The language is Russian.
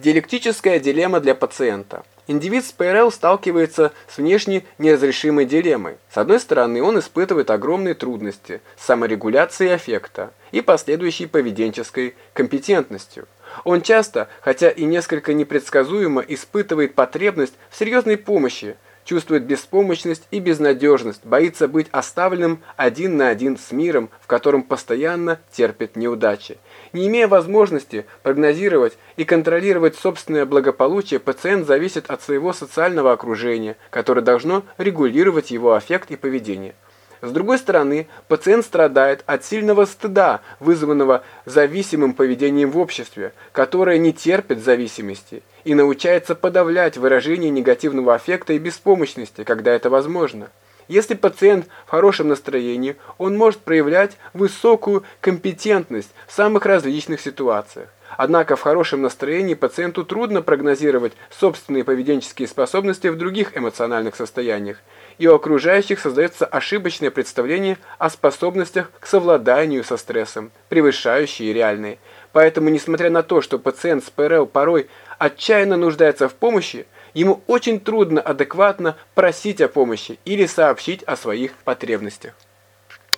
Диалектическая дилемма для пациента. Индивид с ПРЛ сталкивается с внешне неразрешимой дилеммой. С одной стороны, он испытывает огромные трудности с саморегуляцией аффекта и последующей поведенческой компетентностью. Он часто, хотя и несколько непредсказуемо, испытывает потребность в серьезной помощи, чувствует беспомощность и безнадежность, боится быть оставленным один на один с миром, в котором постоянно терпит неудачи. Не имея возможности прогнозировать и контролировать собственное благополучие, пациент зависит от своего социального окружения, которое должно регулировать его аффект и поведение. С другой стороны, пациент страдает от сильного стыда, вызванного зависимым поведением в обществе, которое не терпит зависимости и научается подавлять выражение негативного аффекта и беспомощности, когда это возможно. Если пациент в хорошем настроении, он может проявлять высокую компетентность в самых различных ситуациях. Однако в хорошем настроении пациенту трудно прогнозировать собственные поведенческие способности в других эмоциональных состояниях, и у окружающих создается ошибочное представление о способностях к совладанию со стрессом, превышающие реальные. Поэтому, несмотря на то, что пациент с ПРЛ порой отчаянно нуждается в помощи, ему очень трудно адекватно просить о помощи или сообщить о своих потребностях.